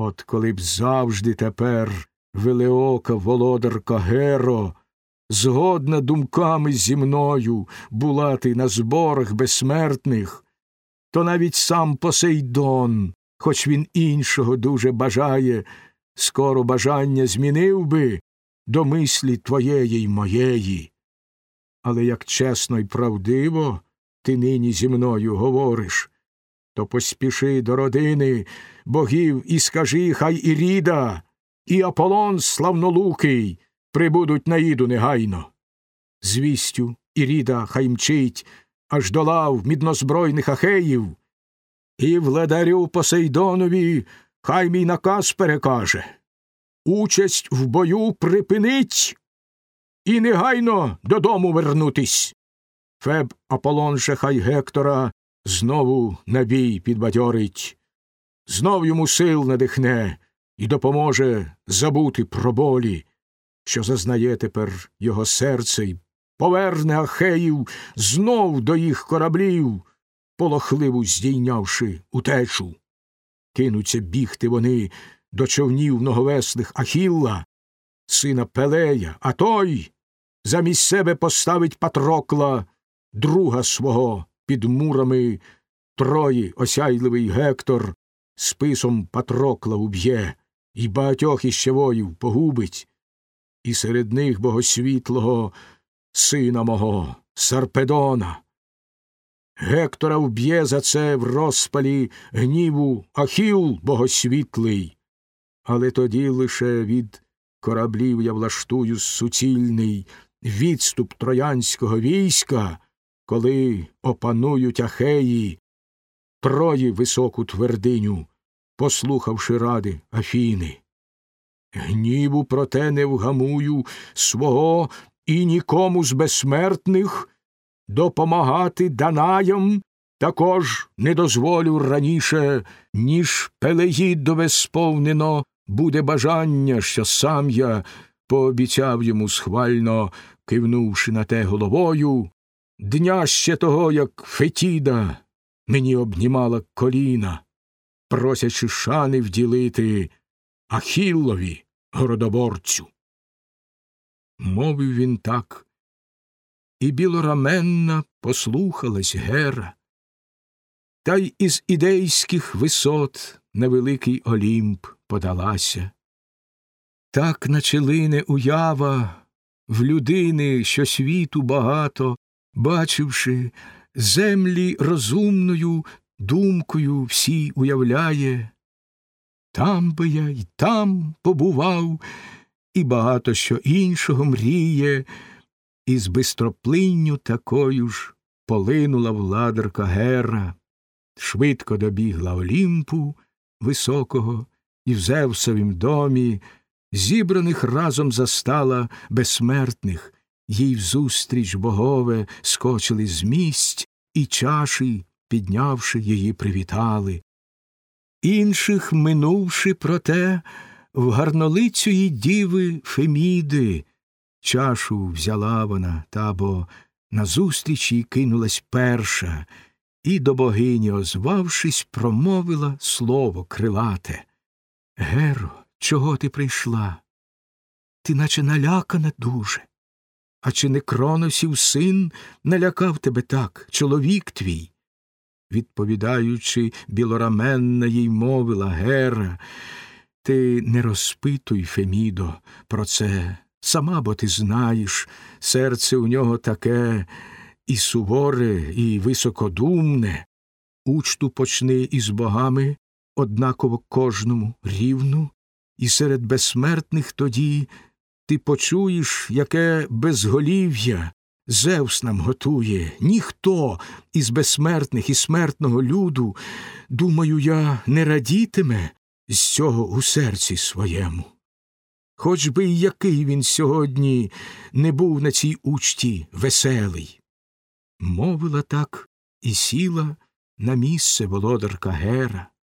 От коли б завжди тепер велеока володарка Геро, згодна думками зі мною була ти на зборах безсмертних, то навіть сам Посейдон, хоч він іншого дуже бажає, скоро бажання змінив би до мислі твоєї й моєї. Але як чесно й правдиво ти нині зі мною говориш, то поспіши до родини богів і скажи, хай Іріда, і Аполлон славнолукий прибудуть на Іду негайно. Звістю, Іріда хай мчить аж до лав міднозбройних ахеїв, і владарю Посейдонові хай мій наказ перекаже. Участь в бою припинить і негайно додому вернутись. Феб Аполлон же хай Гектора знову на бій підбадьорить, знов йому сил надихне і допоможе забути про болі, що зазнає тепер його серце й поверне Ахеїв знов до їх кораблів, полохливу здійнявши утечу. Кинуться бігти вони до човнів многовесних Ахілла, сина Пелея, а той замість себе поставить Патрокла, друга свого під мурами Трої осяйливий Гектор списом Патрокла уб'є, і багатьох іще воїв погубить, і серед них богосвітлого сина мого, Сарпедона. Гектора вб'є за це в розпалі гніву Ахіл богосвітлий, але тоді лише від кораблів я влаштую суцільний відступ троянського війська, коли опанують Ахеї, трої високу твердиню, послухавши ради Афіни. Гніву, проте, не вгамую свого і нікому з безсмертних допомагати Данаям також не дозволю раніше, ніж Пелеїдове сповнено буде бажання, що сам я пообіцяв йому схвально, кивнувши на те головою, дня ще того, як Фетіда мені обнімала коліна, просячи шани вділити Ахіллові городоборцю. Мовив він так, і білораменна послухалась Гера, та й із ідейських висот на великий Олімп подалася. Так наче лине уява в людини, що світу багато, бачивши, землі розумною думкою всі уявляє. Там би я й там побував, і багато що іншого мріє, і з бистроплинню такою ж полинула владарка Гера, швидко добігла Олімпу високого, і в Зевсовім домі зібраних разом застала безсмертних, їй взустріч богове скочили з місць, і чаші, піднявши її, привітали. Інших, минувши, проте, в гарнолицю її діви Феміди, чашу взяла вона, та бо назустріч їй кинулась перша, і до богині, озвавшись, промовила слово крилате. Геро, чого ти прийшла? Ти наче налякана дуже. А чи не кроносів син налякав тебе так, чоловік твій? Відповідаючи, білораменна їй мовила Гера, ти не розпитуй, Фемідо, про це. Сама бо ти знаєш, серце у нього таке і суворе, і високодумне. Учту почни із богами однаково кожному рівну, і серед безсмертних тоді ти почуєш, яке безголів'я Зевс нам готує. Ніхто із безсмертних і смертного люду, думаю я, не радітиме з цього у серці своєму. Хоч би й який він сьогодні не був на цій учті веселий. Мовила так і сіла на місце володарка Гера.